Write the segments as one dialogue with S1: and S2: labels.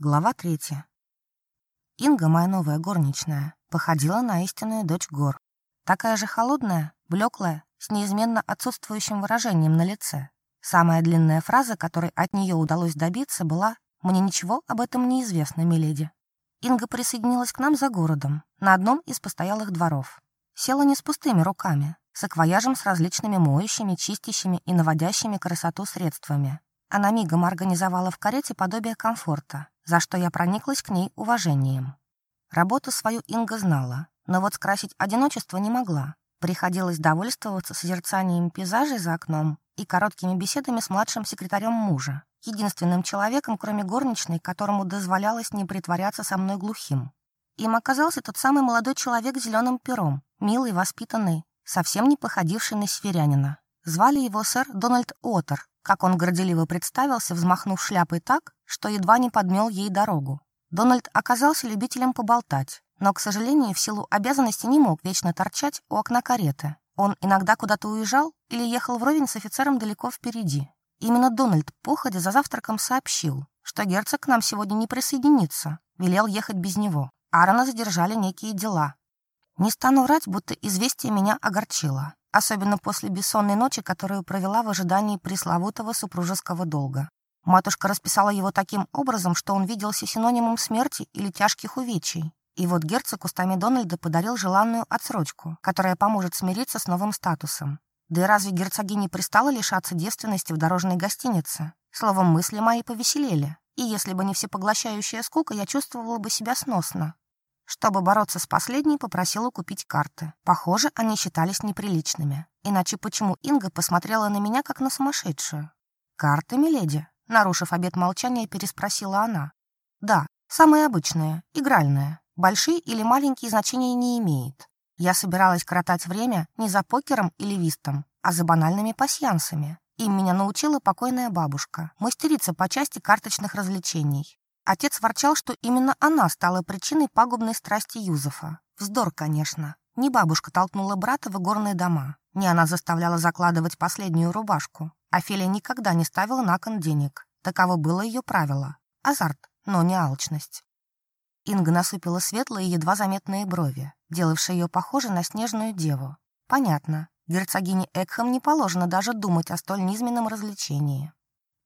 S1: Глава третья. Инга, моя новая горничная, походила на истинную дочь гор. Такая же холодная, блеклая, с неизменно отсутствующим выражением на лице. Самая длинная фраза, которой от нее удалось добиться, была «Мне ничего об этом не известно, миледи». Инга присоединилась к нам за городом, на одном из постоялых дворов. Села не с пустыми руками, с акваяжем с различными моющими, чистящими и наводящими красоту средствами. Она мигом организовала в карете подобие комфорта, за что я прониклась к ней уважением. Работу свою Инга знала, но вот скрасить одиночество не могла. Приходилось довольствоваться созерцанием пейзажей за окном и короткими беседами с младшим секретарем мужа, единственным человеком, кроме горничной, которому дозволялось не притворяться со мной глухим. Им оказался тот самый молодой человек с зеленым пером, милый, воспитанный, совсем не походивший на северянина. Звали его сэр Дональд Отер, как он горделиво представился, взмахнув шляпой так, что едва не подмел ей дорогу. Дональд оказался любителем поболтать, но, к сожалению, в силу обязанности не мог вечно торчать у окна кареты. Он иногда куда-то уезжал или ехал вровень с офицером далеко впереди. Именно Дональд походя за завтраком сообщил, что герцог к нам сегодня не присоединится, велел ехать без него. Аарона задержали некие дела. Не стану врать, будто известие меня огорчило особенно после бессонной ночи, которую провела в ожидании пресловутого супружеского долга. Матушка расписала его таким образом, что он виделся синонимом смерти или тяжких увечий. И вот герцог устами Дональда подарил желанную отсрочку, которая поможет смириться с новым статусом. Да и разве герцогине пристало лишаться девственности в дорожной гостинице? Словом, мысли мои повеселели. И если бы не всепоглощающая скука, я чувствовала бы себя сносно. Чтобы бороться с последней, попросила купить карты. Похоже, они считались неприличными. Иначе почему Инга посмотрела на меня, как на сумасшедшую? «Карты, миледи?» Нарушив обет молчания, переспросила она. «Да, самые обычные, игральные. Большие или маленькие значения не имеет. Я собиралась коротать время не за покером или вистом, а за банальными пасьянсами. Им меня научила покойная бабушка, мастерица по части карточных развлечений. Отец ворчал, что именно она стала причиной пагубной страсти Юзефа. Вздор, конечно. Не бабушка толкнула брата в горные дома, не она заставляла закладывать последнюю рубашку. Офелия никогда не ставила на кон денег. Таково было ее правило. Азарт, но не алчность. Инга насупила светлые, едва заметные брови, делавшие ее похожей на снежную деву. Понятно, герцогине Экхэм не положено даже думать о столь низменном развлечении.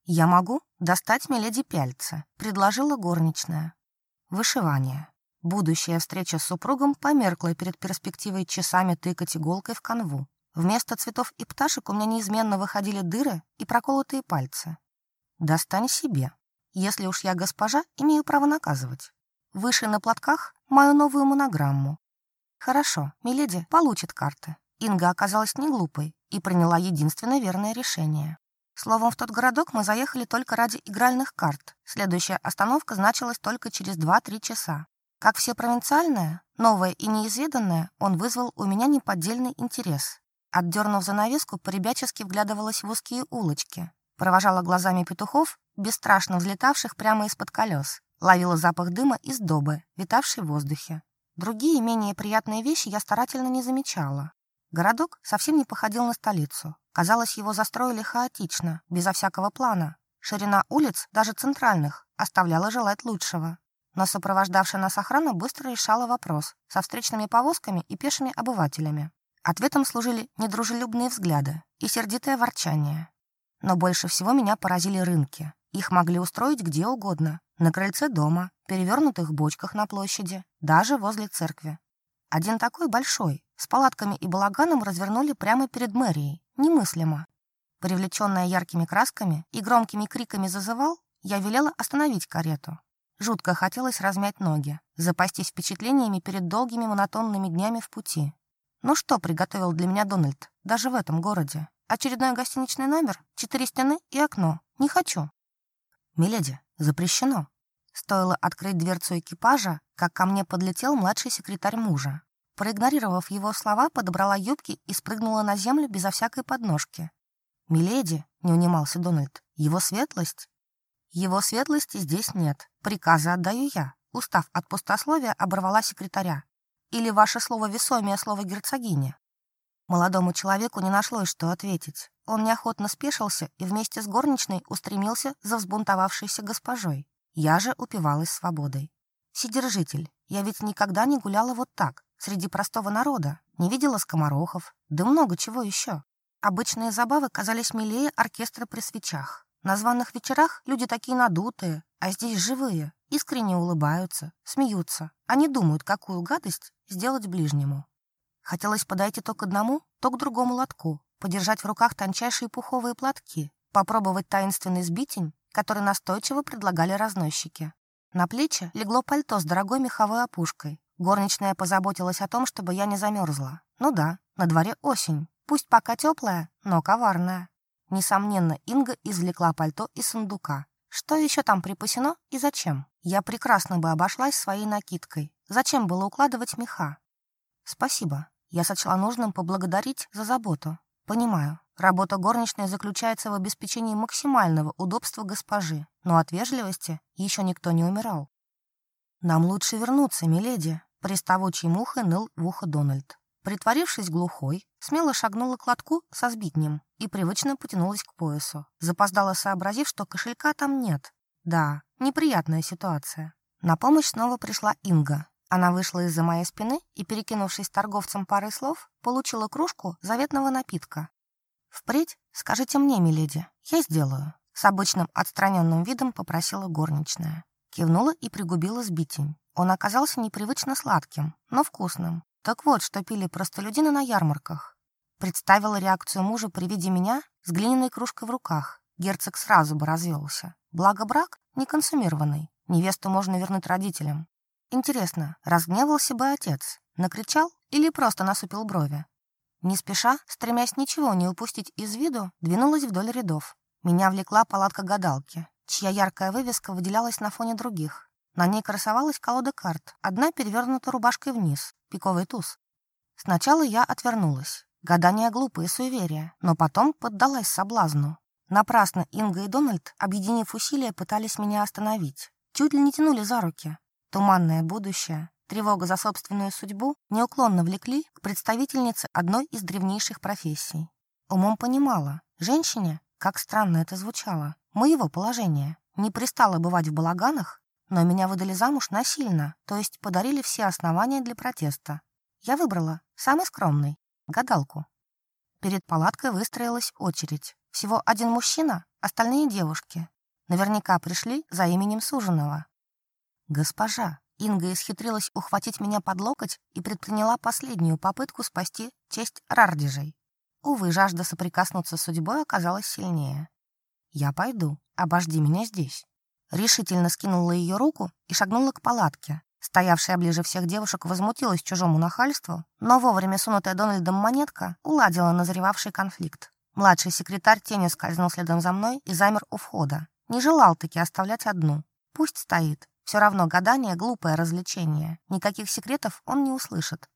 S1: «Я могу достать миледи пяльцы», — предложила горничная. Вышивание. Будущая встреча с супругом померкла перед перспективой часами тыкать иголкой в канву. Вместо цветов и пташек у меня неизменно выходили дыры и проколотые пальцы. «Достань себе. Если уж я госпожа, имею право наказывать. Выше на платках мою новую монограмму». «Хорошо, миледи получит карты». Инга оказалась не глупой и приняла единственное верное решение. Словом, в тот городок мы заехали только ради игральных карт. Следующая остановка значилась только через 2-3 часа. Как все провинциальное, новое и неизведанное, он вызвал у меня неподдельный интерес. Отдернув занавеску, поребячески вглядывалась в узкие улочки. Провожала глазами петухов, бесстрашно взлетавших прямо из-под колес. Ловила запах дыма из добы, витавшей в воздухе. Другие, менее приятные вещи я старательно не замечала. Городок совсем не походил на столицу. Казалось, его застроили хаотично, безо всякого плана. Ширина улиц, даже центральных, оставляла желать лучшего. Но сопровождавшая нас охрана быстро решала вопрос со встречными повозками и пешими обывателями. Ответом служили недружелюбные взгляды и сердитое ворчание. Но больше всего меня поразили рынки. Их могли устроить где угодно – на крыльце дома, перевернутых бочках на площади, даже возле церкви. Один такой большой, с палатками и балаганом развернули прямо перед мэрией, Немыслимо. Привлеченная яркими красками и громкими криками зазывал, я велела остановить карету. Жутко хотелось размять ноги, запастись впечатлениями перед долгими монотонными днями в пути. Ну что приготовил для меня Дональд, даже в этом городе? Очередной гостиничный номер, четыре стены и окно. Не хочу. «Миледи, запрещено». Стоило открыть дверцу экипажа, как ко мне подлетел младший секретарь мужа. Проигнорировав его слова, подобрала юбки и спрыгнула на землю безо всякой подножки. «Миледи», — не унимался Дональд, — «его светлость?» «Его светлости здесь нет. Приказы отдаю я», — устав от пустословия оборвала секретаря. «Или ваше слово весомее слово герцогини?» Молодому человеку не нашлось, что ответить. Он неохотно спешился и вместе с горничной устремился за взбунтовавшейся госпожой. Я же упивалась свободой. Сидержитель, я ведь никогда не гуляла вот так среди простого народа, не видела скоморохов, да много чего еще. Обычные забавы казались милее оркестра при свечах. На званых вечерах люди такие надутые, а здесь живые, искренне улыбаются, смеются. Они думают, какую гадость сделать ближнему. Хотелось подойти то к одному, то к другому лотку, подержать в руках тончайшие пуховые платки, попробовать таинственный сбитень, который настойчиво предлагали разносчики. На плечи легло пальто с дорогой меховой опушкой, Горничная позаботилась о том, чтобы я не замерзла. Ну да, на дворе осень. Пусть пока теплая, но коварная. Несомненно, Инга извлекла пальто из сундука. Что еще там припасено и зачем? Я прекрасно бы обошлась своей накидкой. Зачем было укладывать меха? Спасибо. Я сочла нужным поблагодарить за заботу. Понимаю, работа горничной заключается в обеспечении максимального удобства госпожи, но от вежливости еще никто не умирал. Нам лучше вернуться, миледи. Приставучий мухой ныл в ухо Дональд. Притворившись глухой, смело шагнула к лотку со сбитнем и привычно потянулась к поясу. Запоздала, сообразив, что кошелька там нет. Да, неприятная ситуация. На помощь снова пришла Инга. Она вышла из-за моей спины и, перекинувшись торговцем парой слов, получила кружку заветного напитка. «Впредь скажите мне, миледи, я сделаю», — с обычным отстраненным видом попросила горничная. Кивнула и пригубила сбитень. Он оказался непривычно сладким, но вкусным. Так вот, что пили простолюдины на ярмарках. Представила реакцию мужа при виде меня с глиняной кружкой в руках. Герцог сразу бы развелся. Благо брак неконсумированный. Невесту можно вернуть родителям. Интересно, разгневался бы отец? Накричал или просто насупил брови? Не спеша, стремясь ничего не упустить из виду, двинулась вдоль рядов. Меня влекла палатка гадалки, чья яркая вывеска выделялась на фоне других. На ней красовалась колода карт, одна перевернута рубашкой вниз, пиковый туз. Сначала я отвернулась. Гадания глупые суеверия, но потом поддалась соблазну. Напрасно Инга и Дональд, объединив усилия, пытались меня остановить. Чуть ли не тянули за руки. Туманное будущее, тревога за собственную судьбу неуклонно влекли к представительнице одной из древнейших профессий. Умом понимала, женщине, как странно это звучало, моего положения, не пристало бывать в балаганах но меня выдали замуж насильно, то есть подарили все основания для протеста. Я выбрала, самый скромный, гадалку. Перед палаткой выстроилась очередь. Всего один мужчина, остальные девушки. Наверняка пришли за именем суженого. Госпожа, Инга исхитрилась ухватить меня под локоть и предприняла последнюю попытку спасти честь рардежей. Увы, жажда соприкоснуться с судьбой оказалась сильнее. «Я пойду. Обожди меня здесь» решительно скинула ее руку и шагнула к палатке. Стоявшая ближе всех девушек возмутилась чужому нахальству, но вовремя сунутая Дональдом монетка уладила назревавший конфликт. Младший секретарь тени скользнул следом за мной и замер у входа. Не желал таки оставлять одну. Пусть стоит. Все равно гадание — глупое развлечение. Никаких секретов он не услышит.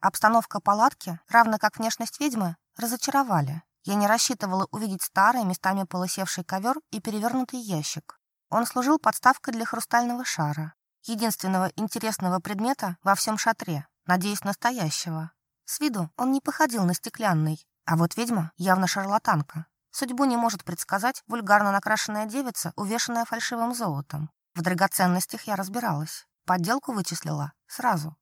S1: Обстановка палатки, равно как внешность ведьмы, разочаровали. Я не рассчитывала увидеть старый, местами полосевший ковер и перевернутый ящик. Он служил подставкой для хрустального шара, единственного интересного предмета во всем шатре, надеюсь, настоящего. С виду он не походил на стеклянный, а вот ведьма явно шарлатанка. Судьбу не может предсказать вульгарно накрашенная девица, увешанная фальшивым золотом. В драгоценностях я разбиралась. Подделку вычислила сразу.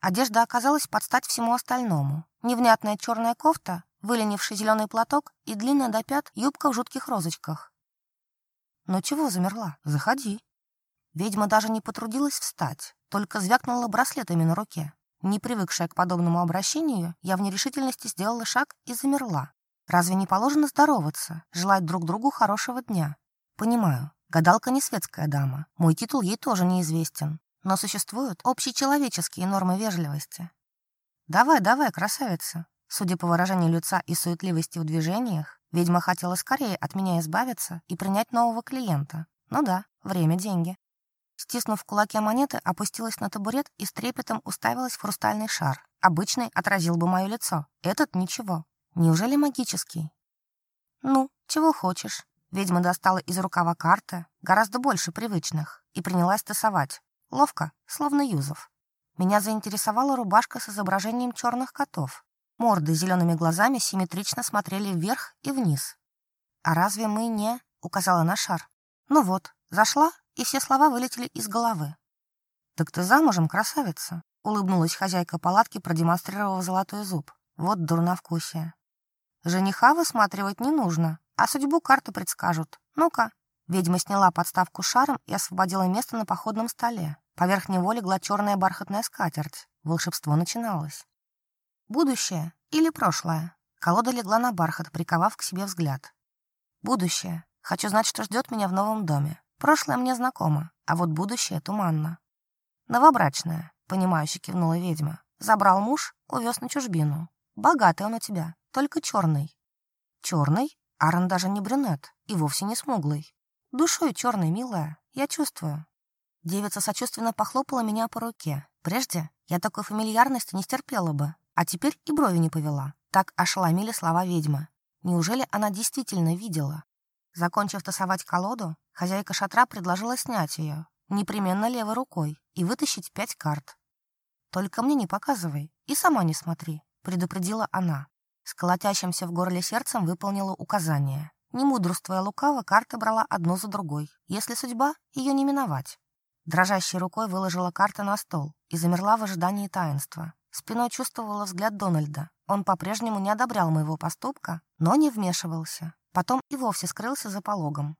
S1: Одежда оказалась под стать всему остальному. Невнятная черная кофта, выленивший зеленый платок и длинная до пят юбка в жутких розочках. Но чего замерла? Заходи. Ведьма даже не потрудилась встать, только звякнула браслетами на руке. Не привыкшая к подобному обращению, я в нерешительности сделала шаг и замерла. Разве не положено здороваться, желать друг другу хорошего дня? Понимаю, гадалка не светская дама, мой титул ей тоже неизвестен. Но существуют общечеловеческие нормы вежливости. «Давай, давай, красавица!» Судя по выражению лица и суетливости в движениях, ведьма хотела скорее от меня избавиться и принять нового клиента. Ну да, время – деньги. Стиснув кулаки кулаке монеты, опустилась на табурет и с трепетом уставилась в хрустальный шар. Обычный отразил бы мое лицо. Этот – ничего. Неужели магический? Ну, чего хочешь. Ведьма достала из рукава карты, гораздо больше привычных, и принялась тасовать. Ловко, словно Юзов. Меня заинтересовала рубашка с изображением черных котов. Морды зелеными глазами симметрично смотрели вверх и вниз. «А разве мы не...» — указала на шар. «Ну вот, зашла, и все слова вылетели из головы». «Так ты замужем, красавица!» — улыбнулась хозяйка палатки, продемонстрировав золотой зуб. «Вот дурновкусие!» «Жениха высматривать не нужно, а судьбу карты предскажут. Ну-ка!» Ведьма сняла подставку шаром и освободила место на походном столе. Поверх него легла черная бархатная скатерть. Волшебство начиналось. Будущее или прошлое? Колода легла на бархат, приковав к себе взгляд. Будущее. Хочу знать, что ждет меня в новом доме. Прошлое мне знакомо, а вот будущее туманно. Новобрачная, понимающе кивнула ведьма. Забрал муж, увез на чужбину. Богатый он у тебя, только черный. Черный? Аарон даже не брюнет и вовсе не смуглый. Душой черный, милая, я чувствую. Девица сочувственно похлопала меня по руке. Прежде я такой фамильярности не стерпела бы, а теперь и брови не повела. Так ошеломили слова ведьмы. Неужели она действительно видела? Закончив тасовать колоду, хозяйка шатра предложила снять ее, непременно левой рукой, и вытащить пять карт. «Только мне не показывай и сама не смотри», — предупредила она. С колотящимся в горле сердцем выполнила указание. Не мудрствуя лукаво, карты брала одну за другой. Если судьба, ее не миновать. Дрожащей рукой выложила карты на стол и замерла в ожидании таинства. Спиной чувствовала взгляд Дональда. Он по-прежнему не одобрял моего поступка, но не вмешивался. Потом и вовсе скрылся за пологом.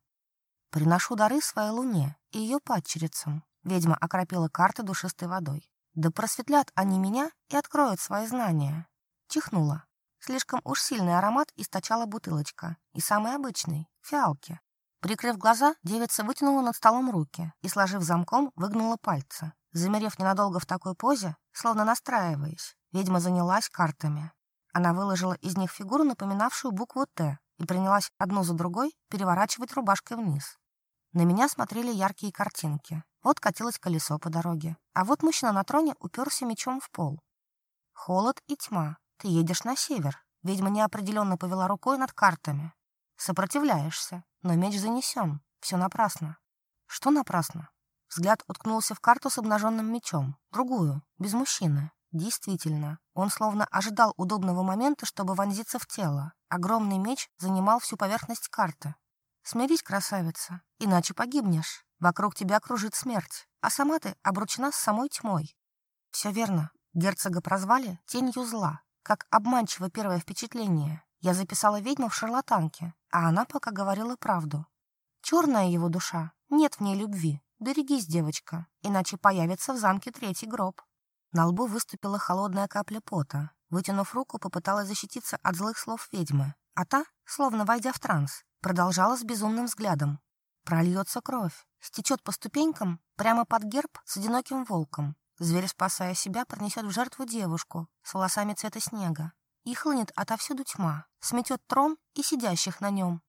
S1: «Приношу дары своей луне и ее падчерицам». Ведьма окропила карты душистой водой. «Да просветлят они меня и откроют свои знания». Чихнула. Слишком уж сильный аромат источала бутылочка. И самый обычный — фиалки. Прикрыв глаза, девица вытянула над столом руки и, сложив замком, выгнула пальцы. Замерев ненадолго в такой позе, словно настраиваясь, ведьма занялась картами. Она выложила из них фигуру, напоминавшую букву «Т», и принялась одну за другой переворачивать рубашкой вниз. На меня смотрели яркие картинки. Вот катилось колесо по дороге, а вот мужчина на троне уперся мечом в пол. Холод и тьма. Ты едешь на север. Ведьма неопределенно повела рукой над картами. Сопротивляешься, но меч занесем, Все напрасно. Что напрасно? Взгляд уткнулся в карту с обнаженным мечом. Другую, без мужчины. Действительно, он словно ожидал удобного момента, чтобы вонзиться в тело. Огромный меч занимал всю поверхность карты. Смирись, красавица, иначе погибнешь. Вокруг тебя кружит смерть, а сама ты обручена с самой тьмой. Все верно. Герцога прозвали «тенью зла», как обманчиво первое впечатление. Я записала ведьму в шарлатанке, а она пока говорила правду. Черная его душа, нет в ней любви. Берегись, девочка, иначе появится в замке третий гроб. На лбу выступила холодная капля пота. Вытянув руку, попыталась защититься от злых слов ведьмы. А та, словно войдя в транс, продолжала с безумным взглядом. Прольется кровь, стечет по ступенькам прямо под герб с одиноким волком. Зверь, спасая себя, принесет в жертву девушку с волосами цвета снега и хлынет отовсюду тьма, сметет трон и сидящих на нем.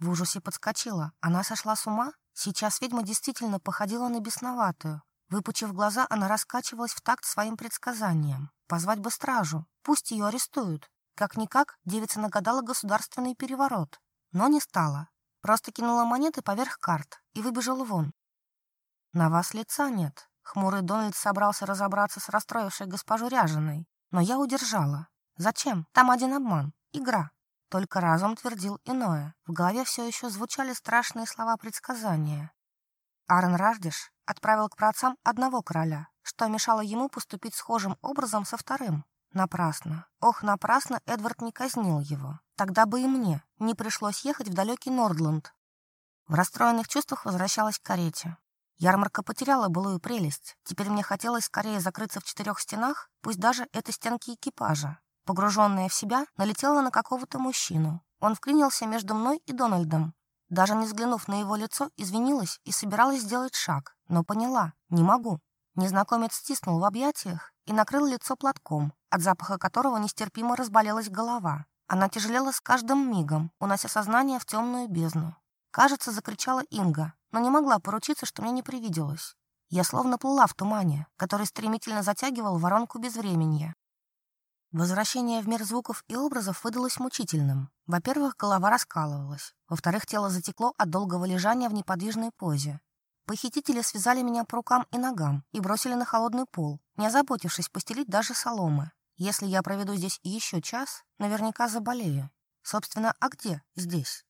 S1: В ужасе подскочила. Она сошла с ума? Сейчас ведьма действительно походила на бесноватую. Выпучив глаза, она раскачивалась в такт своим предсказаниям. Позвать бы стражу. Пусть ее арестуют. Как-никак, девица нагадала государственный переворот. Но не стала. Просто кинула монеты поверх карт и выбежала вон. «На вас лица нет». Хмурый Дональд собрался разобраться с расстроившей госпожу Ряженой, но я удержала. Зачем? Там один обман. Игра. Только разум твердил иное. В голове все еще звучали страшные слова предсказания. Арен Раждиш отправил к працам одного короля, что мешало ему поступить схожим образом со вторым. Напрасно. Ох, напрасно Эдвард не казнил его. Тогда бы и мне не пришлось ехать в далекий Нордланд. В расстроенных чувствах возвращалась к карете. Ярмарка потеряла былую прелесть. Теперь мне хотелось скорее закрыться в четырех стенах, пусть даже это стенки экипажа, Погруженная в себя, налетела на какого-то мужчину. Он вклинился между мной и Дональдом. Даже не взглянув на его лицо, извинилась и собиралась сделать шаг, но поняла – не могу. Незнакомец стиснул в объятиях и накрыл лицо платком, от запаха которого нестерпимо разболелась голова. Она тяжелела с каждым мигом, унося сознание в темную бездну. «Кажется», — закричала Инга, но не могла поручиться, что мне не привиделось. Я словно плыла в тумане, который стремительно затягивал воронку безвременья. Возвращение в мир звуков и образов выдалось мучительным. Во-первых, голова раскалывалась. Во-вторых, тело затекло от долгого лежания в неподвижной позе. Похитители связали меня по рукам и ногам и бросили на холодный пол, не озаботившись постелить даже соломы. Если я проведу здесь еще час, наверняка заболею. Собственно, а где здесь?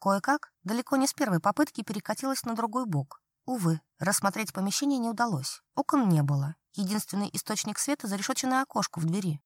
S1: Кое-как, далеко не с первой попытки, перекатилась на другой бок. Увы, рассмотреть помещение не удалось. Окон не было. Единственный источник света — зарешеченное окошко в двери.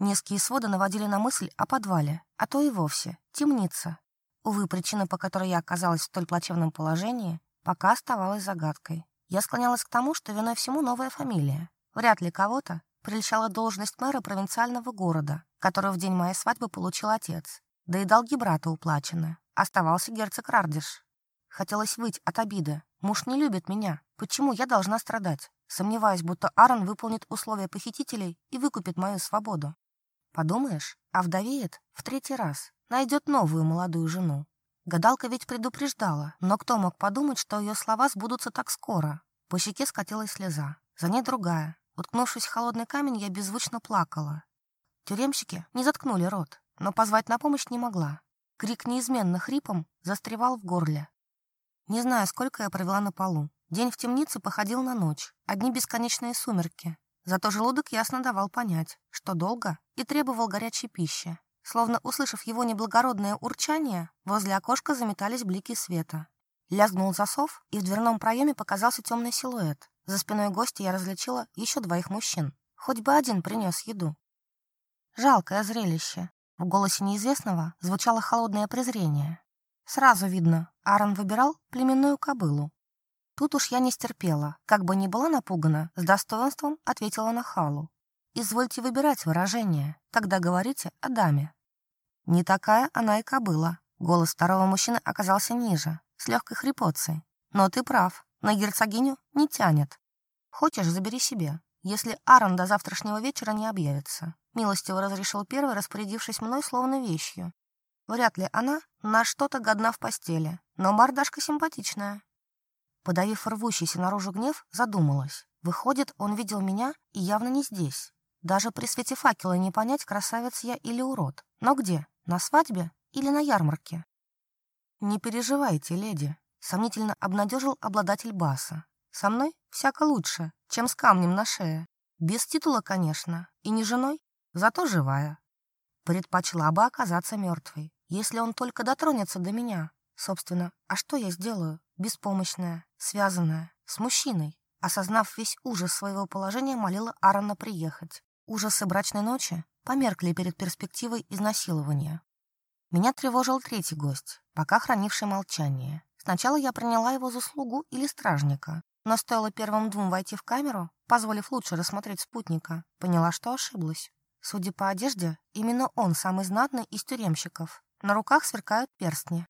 S1: Низкие своды наводили на мысль о подвале, а то и вовсе — темница. Увы, причина, по которой я оказалась в столь плачевном положении, пока оставалась загадкой. Я склонялась к тому, что виной всему новая фамилия. Вряд ли кого-то прельщала должность мэра провинциального города, которую в день моей свадьбы получил отец. Да и долги брата уплачены. Оставался герцог Рардиш. Хотелось выть от обиды. Муж не любит меня. Почему я должна страдать? Сомневаюсь, будто Аарон выполнит условия похитителей и выкупит мою свободу. Подумаешь, овдовеет в третий раз, найдет новую молодую жену. Гадалка ведь предупреждала, но кто мог подумать, что ее слова сбудутся так скоро? По щеке скатилась слеза. За ней другая. Уткнувшись в холодный камень, я беззвучно плакала. Тюремщики не заткнули рот, но позвать на помощь не могла. Крик неизменно хрипом застревал в горле. Не знаю, сколько я провела на полу. День в темнице походил на ночь. Одни бесконечные сумерки. Зато желудок ясно давал понять, что долго и требовал горячей пищи. Словно услышав его неблагородное урчание, возле окошка заметались блики света. Лязгнул засов, и в дверном проеме показался темный силуэт. За спиной гостя я различила еще двоих мужчин. Хоть бы один принес еду. Жалкое зрелище. В голосе неизвестного звучало холодное презрение. Сразу видно, Аарон выбирал племенную кобылу, Тут уж я не стерпела, как бы ни была напугана, с достоинством ответила на халу. «Извольте выбирать выражение, когда говорите о даме». Не такая она и кобыла. Голос второго мужчины оказался ниже, с легкой хрипотцей. «Но ты прав, на герцогиню не тянет. Хочешь, забери себе, если Аарон до завтрашнего вечера не объявится», милостиво разрешил первый, распорядившись мной словно вещью. Вряд ли она на что-то годна в постели, но мордашка симпатичная, Подавив рвущийся наружу гнев, задумалась. Выходит, он видел меня и явно не здесь. Даже при свете факела не понять, красавец я или урод. Но где? На свадьбе или на ярмарке? «Не переживайте, леди», — сомнительно обнадежил обладатель баса. «Со мной всяко лучше, чем с камнем на шее. Без титула, конечно, и не женой, зато живая. Предпочла бы оказаться мертвой, если он только дотронется до меня. Собственно, а что я сделаю? беспомощная, связанная, с мужчиной. Осознав весь ужас своего положения, молила Аарона приехать. Ужасы брачной ночи померкли перед перспективой изнасилования. Меня тревожил третий гость, пока хранивший молчание. Сначала я приняла его за слугу или стражника, но стоило первым двум войти в камеру, позволив лучше рассмотреть спутника, поняла, что ошиблась. Судя по одежде, именно он самый знатный из тюремщиков. На руках сверкают перстни.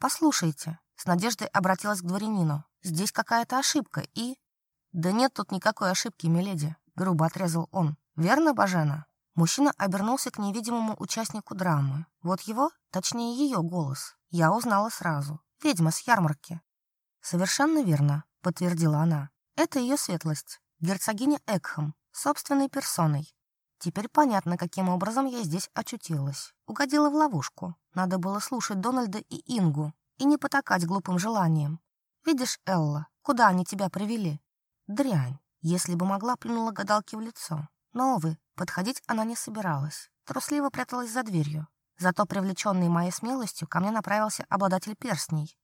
S1: «Послушайте», с надеждой обратилась к дворянину. «Здесь какая-то ошибка и...» «Да нет тут никакой ошибки, миледи», — грубо отрезал он. «Верно, Бажена?» Мужчина обернулся к невидимому участнику драмы. Вот его, точнее ее голос, я узнала сразу. «Ведьма с ярмарки». «Совершенно верно», — подтвердила она. «Это ее светлость, герцогиня Экхам, собственной персоной. Теперь понятно, каким образом я здесь очутилась. Угодила в ловушку. Надо было слушать Дональда и Ингу, и не потакать глупым желаниям. Видишь, Элла, куда они тебя привели? Дрянь, если бы могла, плюнула гадалки в лицо. Но, увы, подходить она не собиралась. Трусливо пряталась за дверью. Зато, привлеченный моей смелостью, ко мне направился обладатель перстней.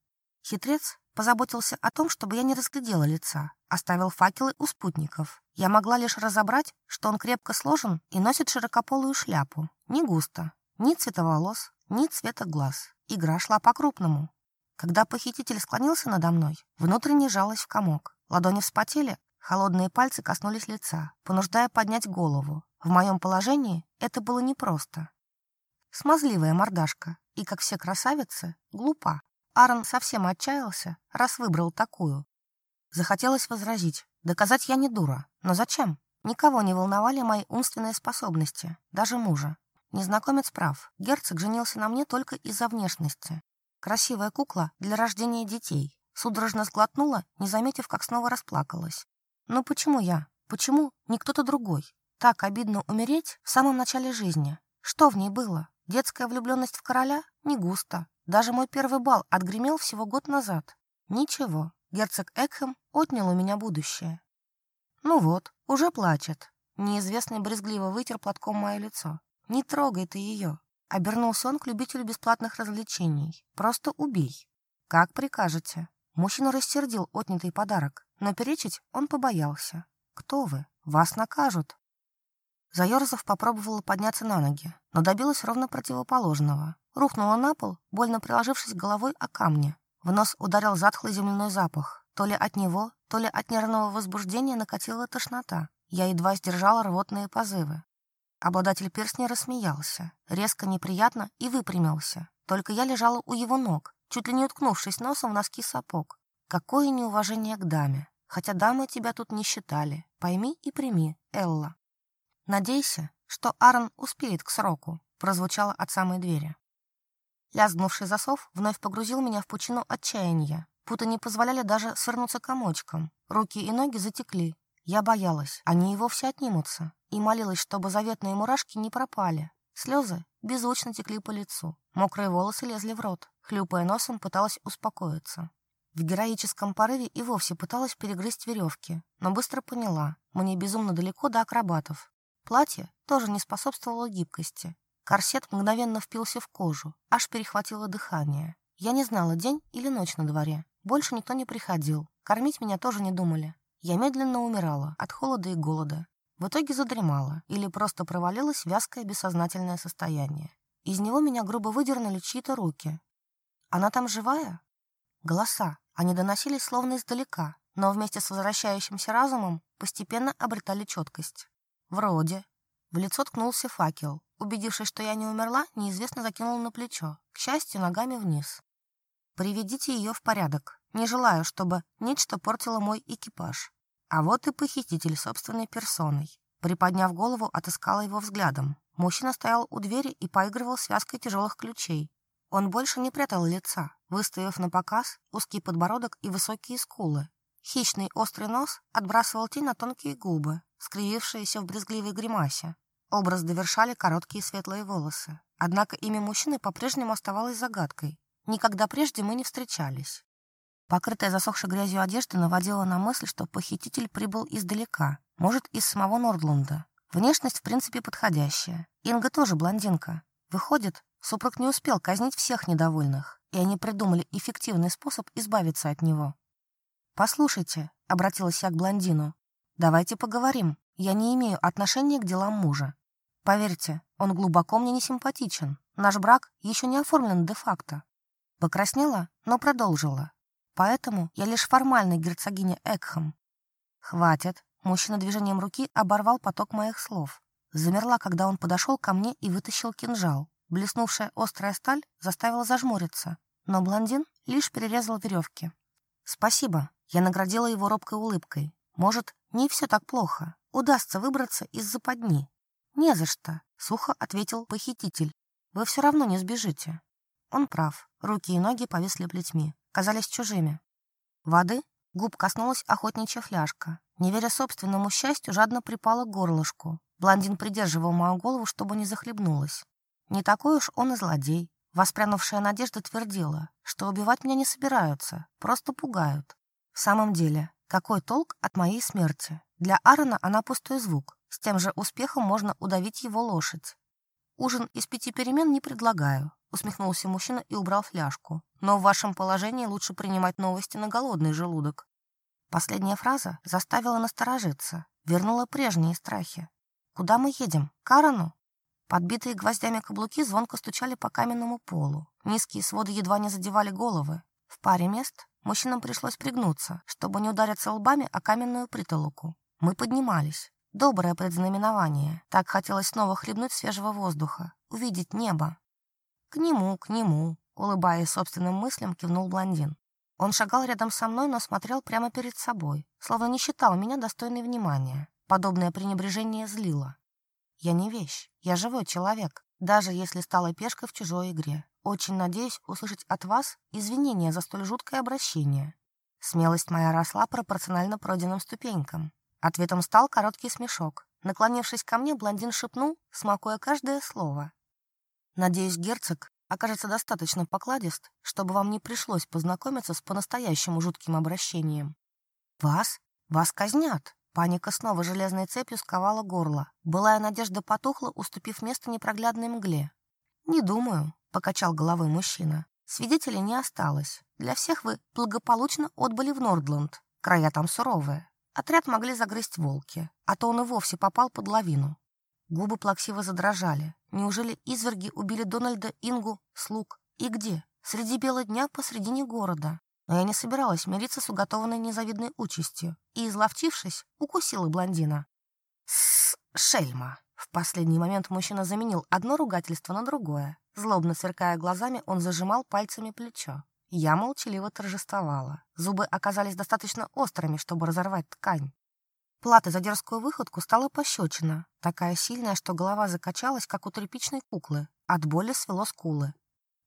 S1: Хитрец позаботился о том, чтобы я не разглядела лица, оставил факелы у спутников. Я могла лишь разобрать, что он крепко сложен и носит широкополую шляпу. Не густо, ни цвета волос, ни цвета глаз. Игра шла по-крупному. Когда похититель склонился надо мной, внутренне жалость в комок. Ладони вспотели, холодные пальцы коснулись лица, понуждая поднять голову. В моем положении это было непросто. Смазливая мордашка и, как все красавицы, глупа. Аарон совсем отчаялся, раз выбрал такую. Захотелось возразить. Доказать я не дура. Но зачем? Никого не волновали мои умственные способности, даже мужа. Незнакомец прав. Герцог женился на мне только из-за внешности. Красивая кукла для рождения детей. Судорожно сглотнула, не заметив, как снова расплакалась. Но почему я? Почему не кто-то другой? Так обидно умереть в самом начале жизни. Что в ней было? Детская влюбленность в короля? Не густо. Даже мой первый бал отгремел всего год назад. Ничего, герцог Экхэм отнял у меня будущее. Ну вот, уже плачет. Неизвестный брезгливо вытер платком мое лицо. Не трогай ты ее. Обернулся он к любителю бесплатных развлечений. «Просто убей. Как прикажете». Мужчина рассердил отнятый подарок, но перечить он побоялся. «Кто вы? Вас накажут». Заерзов попробовала подняться на ноги, но добилась ровно противоположного. Рухнула на пол, больно приложившись головой о камни. В нос ударил затхлый земляной запах. То ли от него, то ли от нервного возбуждения накатила тошнота. Я едва сдержала рвотные позывы. Обладатель перстня рассмеялся, резко неприятно и выпрямился. Только я лежала у его ног, чуть ли не уткнувшись носом в носки сапог. Какое неуважение к даме. Хотя дамы тебя тут не считали. Пойми и прими, Элла. Надейся, что Аарон успеет к сроку, прозвучало от самой двери. Лязгнувший засов вновь погрузил меня в пучину отчаяния. Путы не позволяли даже свернуться комочком. Руки и ноги затекли, я боялась, они его все отнимутся, и молилась, чтобы заветные мурашки не пропали. Слезы беззвучно текли по лицу, мокрые волосы лезли в рот, хлюпая носом пыталась успокоиться. В героическом порыве и вовсе пыталась перегрызть веревки, но быстро поняла, мне безумно далеко до акробатов. Платье тоже не способствовало гибкости. Корсет мгновенно впился в кожу, аж перехватило дыхание. Я не знала, день или ночь на дворе. Больше никто не приходил. Кормить меня тоже не думали. Я медленно умирала от холода и голода. В итоге задремала или просто провалилась в вязкое бессознательное состояние. Из него меня грубо выдернули чьи-то руки. Она там живая? Голоса. Они доносились словно издалека, но вместе с возвращающимся разумом постепенно обретали четкость. Вроде. В лицо ткнулся факел. Убедившись, что я не умерла, неизвестно закинул на плечо. К счастью, ногами вниз. «Приведите ее в порядок», не желаю, чтобы нечто портило мой экипаж. А вот и похититель собственной персоной. Приподняв голову, отыскала его взглядом. Мужчина стоял у двери и поигрывал связкой тяжелых ключей. Он больше не прятал лица, выставив на показ узкий подбородок и высокие скулы. Хищный острый нос отбрасывал тень на тонкие губы, скривившиеся в брезгливой гримасе. Образ довершали короткие светлые волосы. Однако имя мужчины по-прежнему оставалось загадкой. Никогда прежде мы не встречались. Покрытая засохшей грязью одежда наводила на мысль, что похититель прибыл издалека, может, из самого Нордлунда. Внешность, в принципе, подходящая. Инга тоже блондинка. Выходит, супруг не успел казнить всех недовольных, и они придумали эффективный способ избавиться от него. «Послушайте», — обратилась я к блондину, — «давайте поговорим. Я не имею отношения к делам мужа. Поверьте, он глубоко мне не симпатичен. Наш брак еще не оформлен де-факто». Покраснела, но продолжила поэтому я лишь формальная герцогиня Экхэм. Хватит. Мужчина движением руки оборвал поток моих слов. Замерла, когда он подошел ко мне и вытащил кинжал. Блеснувшая острая сталь заставила зажмуриться, но блондин лишь перерезал веревки. «Спасибо». Я наградила его робкой улыбкой. «Может, не все так плохо. Удастся выбраться из западни». «Не за что», — сухо ответил похититель. «Вы все равно не сбежите». Он прав. Руки и ноги повисли плетьми казались чужими. Воды губ коснулась охотничья фляжка. Не веря собственному счастью, жадно припала к горлышку. Блондин придерживал мою голову, чтобы не захлебнулась. Не такой уж он и злодей. Воспрянувшая надежда твердила, что убивать меня не собираются, просто пугают. В самом деле, какой толк от моей смерти? Для Аарона она пустой звук. С тем же успехом можно удавить его лошадь. Ужин из пяти перемен не предлагаю», — усмехнулся мужчина и убрал фляжку. «Но в вашем положении лучше принимать новости на голодный желудок». Последняя фраза заставила насторожиться, вернула прежние страхи. «Куда мы едем? Карану?» Подбитые гвоздями каблуки звонко стучали по каменному полу. Низкие своды едва не задевали головы. В паре мест мужчинам пришлось пригнуться, чтобы не удариться лбами о каменную притолоку. Мы поднимались. Доброе предзнаменование. Так хотелось снова хлебнуть свежего воздуха, увидеть небо. «К нему, к нему», — улыбаясь собственным мыслям, кивнул блондин. Он шагал рядом со мной, но смотрел прямо перед собой, словно не считал меня достойной внимания. Подобное пренебрежение злило. «Я не вещь, я живой человек, даже если стала пешкой в чужой игре. Очень надеюсь услышать от вас извинения за столь жуткое обращение». Смелость моя росла пропорционально пройденным ступенькам. Ответом стал короткий смешок. Наклонившись ко мне, блондин шепнул, смакуя каждое слово. «Надеюсь, герцог окажется достаточно покладист, чтобы вам не пришлось познакомиться с по-настоящему жутким обращением. Вас? Вас казнят!» Паника снова железной цепью сковала горло. Былая надежда потухла, уступив место непроглядной мгле. «Не думаю», — покачал головой мужчина. «Свидетелей не осталось. Для всех вы благополучно отбыли в Нордланд. Края там суровые. Отряд могли загрызть волки, а то он и вовсе попал под лавину. Губы плаксиво задрожали. Неужели изверги убили Дональда, Ингу, слуг? И где? Среди бела дня посредине города. Но я не собиралась мириться с уготованной незавидной участью и, изловчившись, укусила блондина. С шельма. В последний момент мужчина заменил одно ругательство на другое. Злобно сверкая глазами, он зажимал пальцами плечо. Я молчаливо торжествовала. Зубы оказались достаточно острыми, чтобы разорвать ткань. Плата за дерзкую выходку стала пощечина, такая сильная, что голова закачалась, как у тряпичной куклы. От боли свело скулы.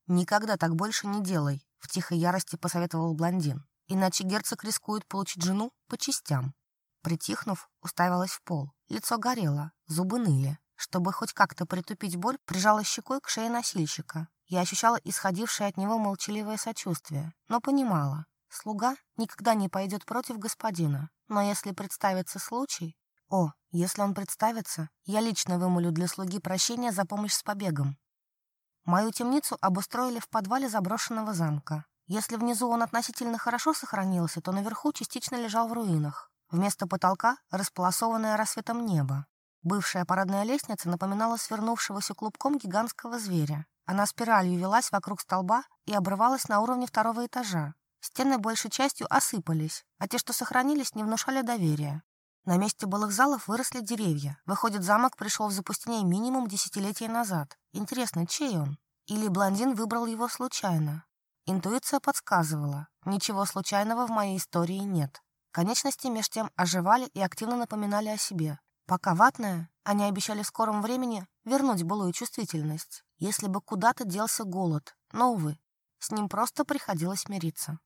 S1: «Никогда так больше не делай», — в тихой ярости посоветовал блондин. «Иначе герцог рискует получить жену по частям». Притихнув, уставилась в пол. Лицо горело, зубы ныли. Чтобы хоть как-то притупить боль, прижала щекой к шее носильщика. Я ощущала исходившее от него молчаливое сочувствие, но понимала, слуга никогда не пойдет против господина, но если представится случай... О, если он представится, я лично вымолю для слуги прощения за помощь с побегом. Мою темницу обустроили в подвале заброшенного замка. Если внизу он относительно хорошо сохранился, то наверху частично лежал в руинах. Вместо потолка – располосованное рассветом небо. Бывшая парадная лестница напоминала свернувшегося клубком гигантского зверя. Она спиралью велась вокруг столба и обрывалась на уровне второго этажа. Стены большей частью осыпались, а те, что сохранились, не внушали доверия. На месте былых залов выросли деревья. Выходит, замок пришел в запустение минимум десятилетия назад. Интересно, чей он? Или блондин выбрал его случайно? Интуиция подсказывала. Ничего случайного в моей истории нет. Конечности меж тем оживали и активно напоминали о себе. Пока ватная, они обещали в скором времени вернуть былую чувствительность, если бы куда-то делся голод, но, увы, с ним просто приходилось мириться.